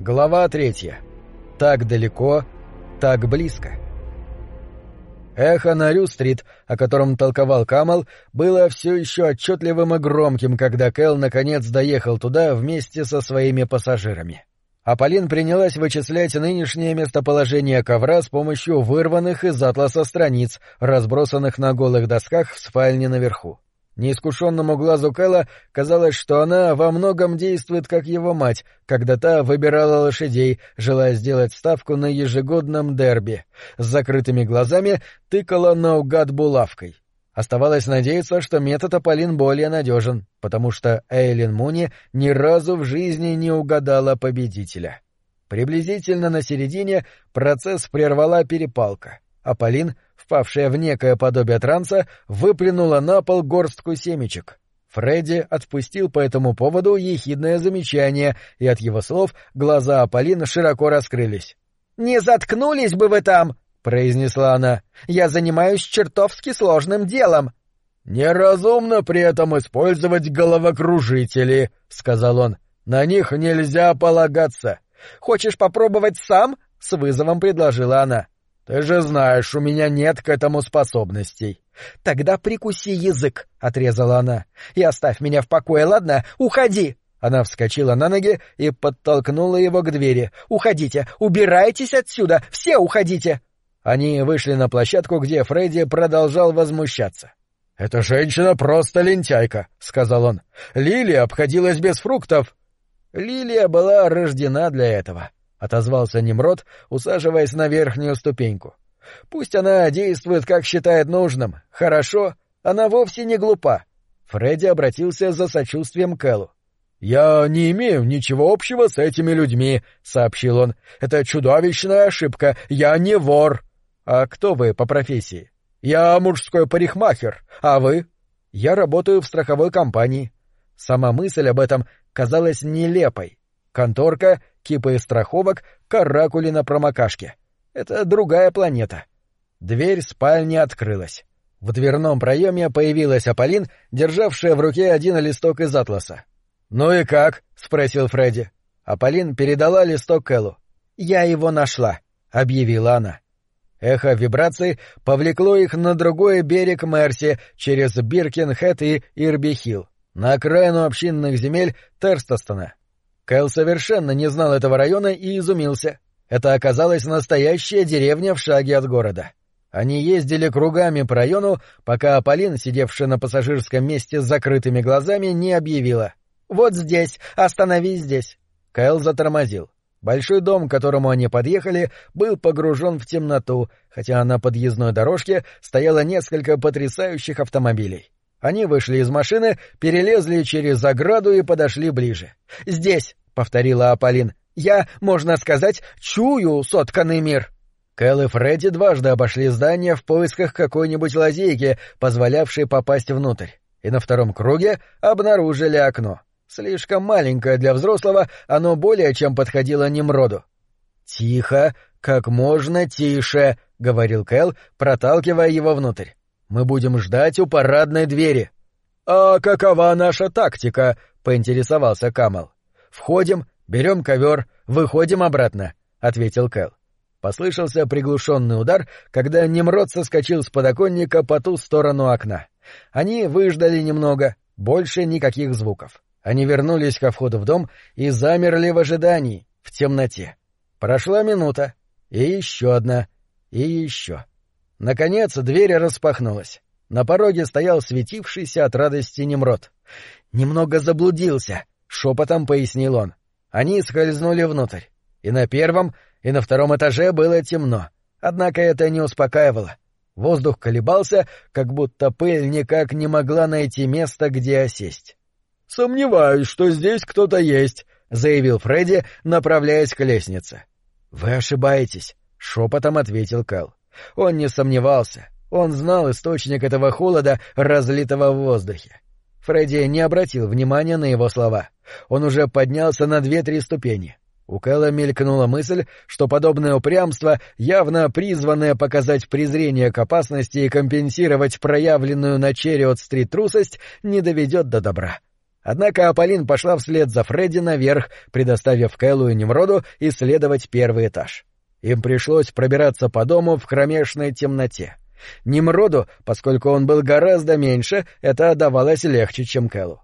Глава третья. Так далеко, так близко. Эхо на Рю-стрит, о котором толковал Камал, было все еще отчетливым и громким, когда Кэл наконец доехал туда вместе со своими пассажирами. Аполлин принялась вычислять нынешнее местоположение ковра с помощью вырванных из атласа страниц, разбросанных на голых досках в спальне наверху. Неискушенному глазу Кэлла казалось, что она во многом действует как его мать, когда та выбирала лошадей, желая сделать ставку на ежегодном дерби. С закрытыми глазами тыкала наугад булавкой. Оставалось надеяться, что метод Аполлин более надежен, потому что Эйлин Муни ни разу в жизни не угадала победителя. Приблизительно на середине процесс прервала перепалка. Аполлин — впавшая в некое подобие транса, выплюнула на пол горстку семечек. Фредди отпустил по этому поводу ехидное замечание, и от его слов глаза Аполлина широко раскрылись. «Не заткнулись бы вы там!» — произнесла она. «Я занимаюсь чертовски сложным делом!» «Неразумно при этом использовать головокружители», — сказал он. «На них нельзя полагаться». «Хочешь попробовать сам?» — с вызовом предложила она. Ты же знаешь, у меня нет к этому способностей. Тогда прикуси язык, отрезала она. И оставь меня в покое, ладно? Уходи. Она вскочила на ноги и подтолкнула его к двери. «Уходите! Убирайтесь отсюда! Все уходите!» Они вышли на площадку, где Фредди продолжал возмущаться. «Эта женщина просто лентяйка», — сказал он. «Лилия обходилась без фруктов». Лилия была рождена для этого отозвался Немрод, усаживаясь на верхнюю ступеньку. Пусть она действует, как считает нужным. Хорошо, она вовсе не глупа. Фредди обратился за сочувствием к Эллу. «Я не имею ничего общего с этими людьми», — сообщил он. «Это чудовищная ошибка. Я не вор». «А кто вы по профессии?» «Я мужской парикмахер. А вы?» «Я работаю в страховой компании». Сама мысль об этом казалась нелепой. Конторка, кипы страховок, каракули на промокашке. Это другая планета. Дверь спальни открылась. В дверном проеме появилась Аполлин, державшая в руке один листок из атласа. «Ну и как?» — спросил Фредди. Аполлин передала листок Кэллу. «Я его нашла», — объявила она. Эхо вибраций повлекло их на другой берег Мерси через Биркинхэт и Ирбихилл, на окраину общинных земель Терстостона. Кэл совершенно не знал этого района и изумился. Это оказалась настоящая деревня в шаге от города. Они ездили кругами по району, пока Аполлин, сидевшая на пассажирском месте с закрытыми глазами, не объявила. «Вот здесь! Остановись здесь!» Кэл затормозил. Большой дом, к которому они подъехали, был погружен в темноту, хотя на подъездной дорожке стояло несколько потрясающих автомобилей. Они вышли из машины, перелезли через ограду и подошли ближе. «Здесь!» — повторила Аполлин. «Я, можно сказать, чую сотканный мир». Кэл и Фредди дважды обошли здание в поисках какой-нибудь лазейки, позволявшей попасть внутрь, и на втором круге обнаружили окно. Слишком маленькое для взрослого, оно более чем подходило Немроду. «Тихо, как можно тише», — говорил Кэл, проталкивая его внутрь. «Мы будем ждать у парадной двери». «А какова наша тактика?» — поинтересовался Камал. «Входим, берем ковер, выходим обратно», — ответил Кэл. Послышался приглушенный удар, когда Немрод соскочил с подоконника по ту сторону окна. Они выждали немного, больше никаких звуков. Они вернулись ко входу в дом и замерли в ожидании, в темноте. Прошла минута, и еще одна, и еще. Наконец дверь распахнулась. На пороге стоял светившийся от радости Немрод. «Немного заблудился», шепотом пояснил он. Они скользнули внутрь. И на первом, и на втором этаже было темно. Однако это не успокаивало. Воздух колебался, как будто пыль никак не могла найти место, где осесть. «Сомневаюсь, что здесь кто-то есть», — заявил Фредди, направляясь к лестнице. «Вы ошибаетесь», — шепотом ответил Кэл. Он не сомневался. Он знал источник этого холода, разлитого в воздухе. Фредди не обратил внимания на его слова. Он уже поднялся на две-три ступени. У Кэлла мелькнула мысль, что подобное упрямство, явно призванное показать презрение к опасности и компенсировать проявленную на Черриот-стрит трусость, не доведет до добра. Однако Аполлин пошла вслед за Фредди наверх, предоставив Кэллу и Немроду исследовать первый этаж. Им пришлось пробираться по дому в кромешной темноте. Немроду, поскольку он был гораздо меньше, это давалось легче, чем Кэллу.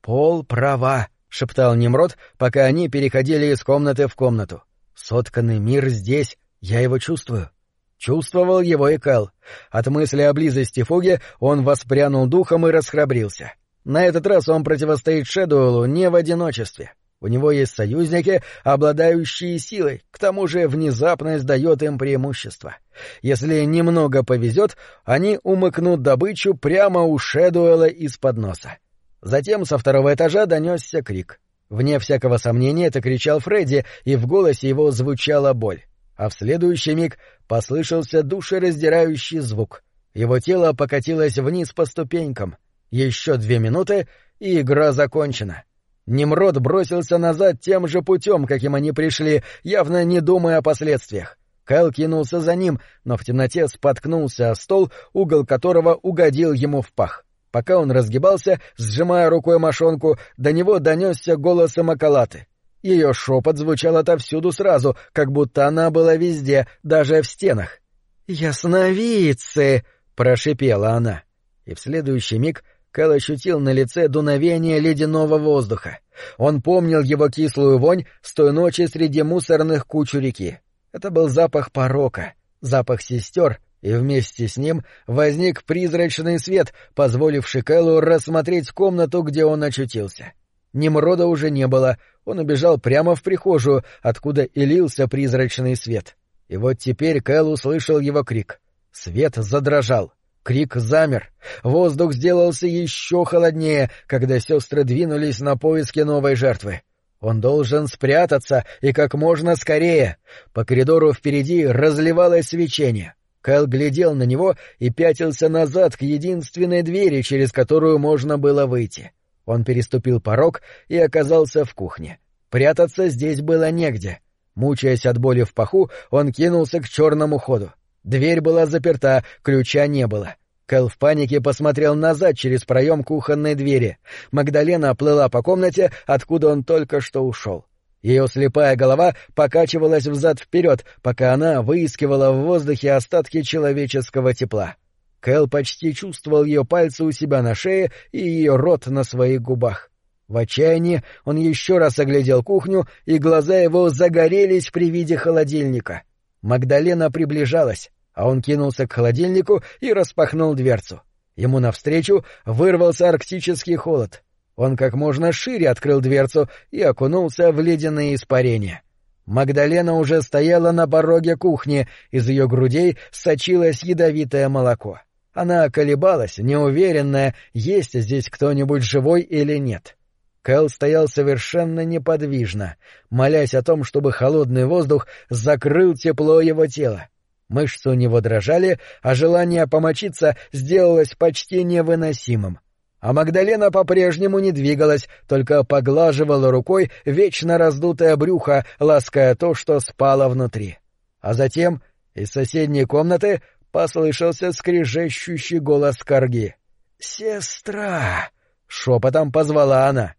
«Пол права», — шептал Немрод, пока они переходили из комнаты в комнату. «Сотканный мир здесь, я его чувствую». Чувствовал его и Кэл. От мысли о близости Фуги он воспрянул духом и расхрабрился. На этот раз он противостоит Шэдуэлу не в одиночестве. У него есть союзники, обладающие силой, к тому же внезапность дает им преимущество. Если немного повезет, они умыкнут добычу прямо у Шэдуэла из-под носа. Затем со второго этажа донесся крик. Вне всякого сомнения это кричал Фредди, и в голосе его звучала боль а в следующий миг послышался душераздирающий звук. Его тело покатилось вниз по ступенькам. Еще две минуты, и игра закончена. Немрод бросился назад тем же путем, каким они пришли, явно не думая о последствиях. Кайл кинулся за ним, но в темноте споткнулся о стол, угол которого угодил ему в пах. Пока он разгибался, сжимая рукой мошонку, до него донесся голос Макалаты. Ее шепот звучал отовсюду сразу, как будто она была везде, даже в стенах. «Ясновидцы!» — прошипела она. И в следующий миг Кэл ощутил на лице дуновение ледяного воздуха. Он помнил его кислую вонь с той ночи среди мусорных куч реки. Это был запах порока, запах сестер, и вместе с ним возник призрачный свет, позволивший Кэлу рассмотреть комнату, где он очутился. Немрода уже не было, он убежал прямо в прихожую, откуда и лился призрачный свет. И вот теперь Кэл услышал его крик. Свет задрожал. Крик замер. Воздух сделался еще холоднее, когда сестры двинулись на поиски новой жертвы. Он должен спрятаться и как можно скорее. По коридору впереди разливалось свечение. Кэл глядел на него и пятился назад к единственной двери, через которую можно было выйти. Он переступил порог и оказался в кухне. Прятаться здесь было негде. Мучаясь от боли в паху, он кинулся к черному ходу. Дверь была заперта, ключа не было. Кэл в панике посмотрел назад через проем кухонной двери. Магдалена плыла по комнате, откуда он только что ушел. Ее слепая голова покачивалась взад-вперед, пока она выискивала в воздухе остатки человеческого тепла. Кэл почти чувствовал ее пальцы у себя на шее и ее рот на своих губах. В отчаянии он еще раз оглядел кухню, и глаза его загорелись при виде холодильника. Магдалена приближалась, а он кинулся к холодильнику и распахнул дверцу. Ему навстречу вырвался арктический холод. Он как можно шире открыл дверцу и окунулся в ледяные испарения. Магдалена уже стояла на пороге кухни, из ее грудей сочилось ядовитое молоко. Она колебалась, неуверенная, есть здесь кто-нибудь живой или нет. Кэл стоял совершенно неподвижно, молясь о том, чтобы холодный воздух закрыл тепло его тела. Мышцы у него дрожали, а желание помочиться сделалось почти невыносимым. А Магдалена по-прежнему не двигалась, только поглаживала рукой вечно раздутое брюхо, лаская то, что спало внутри. А затем из соседней комнаты послышался скрежещущий голос Карги. «Сестра!» — шепотом позвала она.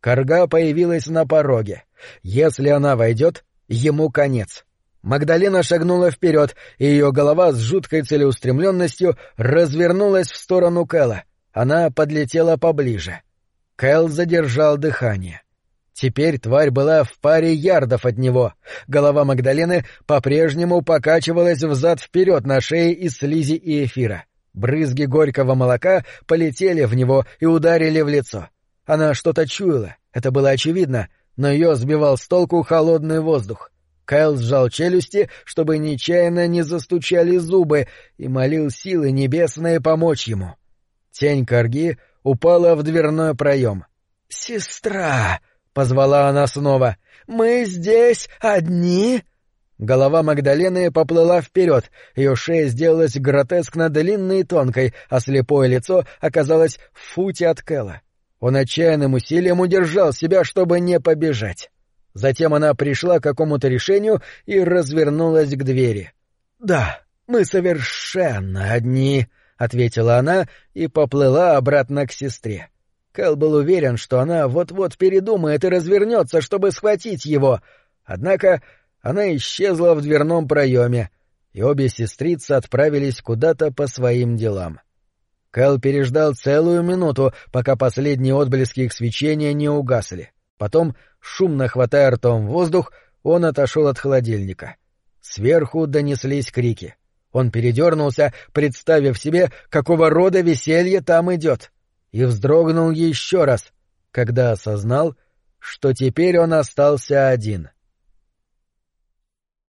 Карга появилась на пороге. Если она войдет, ему конец. Магдалина шагнула вперед, и ее голова с жуткой целеустремленностью развернулась в сторону Кэла. Она подлетела поближе. Кэл задержал дыхание. Теперь тварь была в паре ярдов от него. Голова Магдалены по-прежнему покачивалась взад-вперед на шее из слизи и эфира. Брызги горького молока полетели в него и ударили в лицо. Она что-то чуяла, это было очевидно, но ее сбивал с толку холодный воздух. Кайл сжал челюсти, чтобы нечаянно не застучали зубы, и молил силы небесные помочь ему. Тень корги упала в дверной проем. «Сестра!» — позвала она снова. «Мы здесь одни?» Голова Магдалены поплыла вперед, ее шея сделалась гротескно длинной и тонкой, а слепое лицо оказалось в футе от Кэла. Он отчаянным усилием удержал себя, чтобы не побежать. Затем она пришла к какому-то решению и развернулась к двери. «Да, мы совершенно одни», — ответила она и поплыла обратно к сестре. Кэл был уверен, что она вот-вот передумает и развернется, чтобы схватить его. Однако она исчезла в дверном проеме, и обе сестрицы отправились куда-то по своим делам. Кэл переждал целую минуту, пока последние отблески их свечения не угасли. Потом, шумно хватая ртом воздух, он отошел от холодильника. Сверху донеслись крики. Он передернулся, представив себе, какого рода веселье там идет, и вздрогнул еще раз, когда осознал, что теперь он остался один —